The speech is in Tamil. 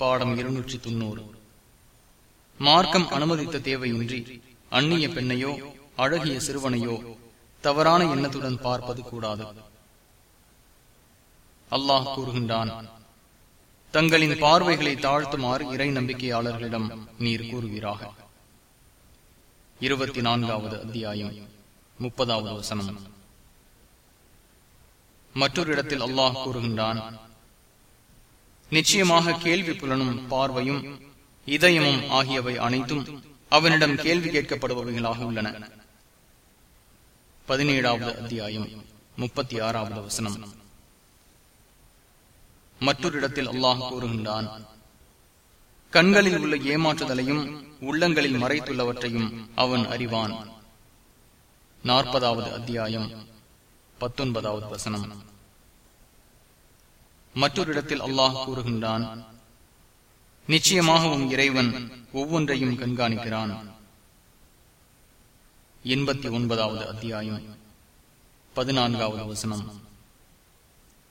பாடம் இருநூற்றி தொன்னூறு மார்க்கம் அனுமதித்த தேவையின்றி அந்நிய பெண்ணையோ அழகிய சிறுவனையோ தவறான எண்ணத்துடன் பார்ப்பது கூடாது. அல்லாஹ் கூறுகின்றான் தங்களின் பார்வைகளை தாழ்த்துமாறு இறை நம்பிக்கையாளர்களிடம் நீர் கூறுகிறாக இருபத்தி நான்காவது அத்தியாயம் முப்பதாவது வசனம். மற்றொரு இடத்தில் அல்லாஹ் கூறுகின்றான் நிச்சயமாக கேள்வி புலனும் பார்வையும் இதயமும் ஆகியவை அனைத்தும் அவனிடம் கேள்வி கேட்கப்படுபவைகளாக உள்ளன. பதினேழாவது அத்தியாயம் முப்பத்தி ஆறாவது வசனம். மற்றொரு இடத்தில் அல்லாஹ் கூறுகின்றான் கண்களில் உள்ள ஏமாற்றுதலையும் உள்ளங்களில் மறைத்துள்ளவற்றையும் அவன் அறிவான். நாற்பதாவது அத்தியாயம் பத்தொன்பதாவது வசனம். மற்றொரு இடத்தில் அல்லாஹ் கூறுகின்றான் நிச்சயமாக உன் இறைவன் ஒவ்வொன்றையும் கண்காணிக்கிறான். எண்பத்தி ஒன்பதாவது அத்தியாயம் பதினான்காவது வசனம்.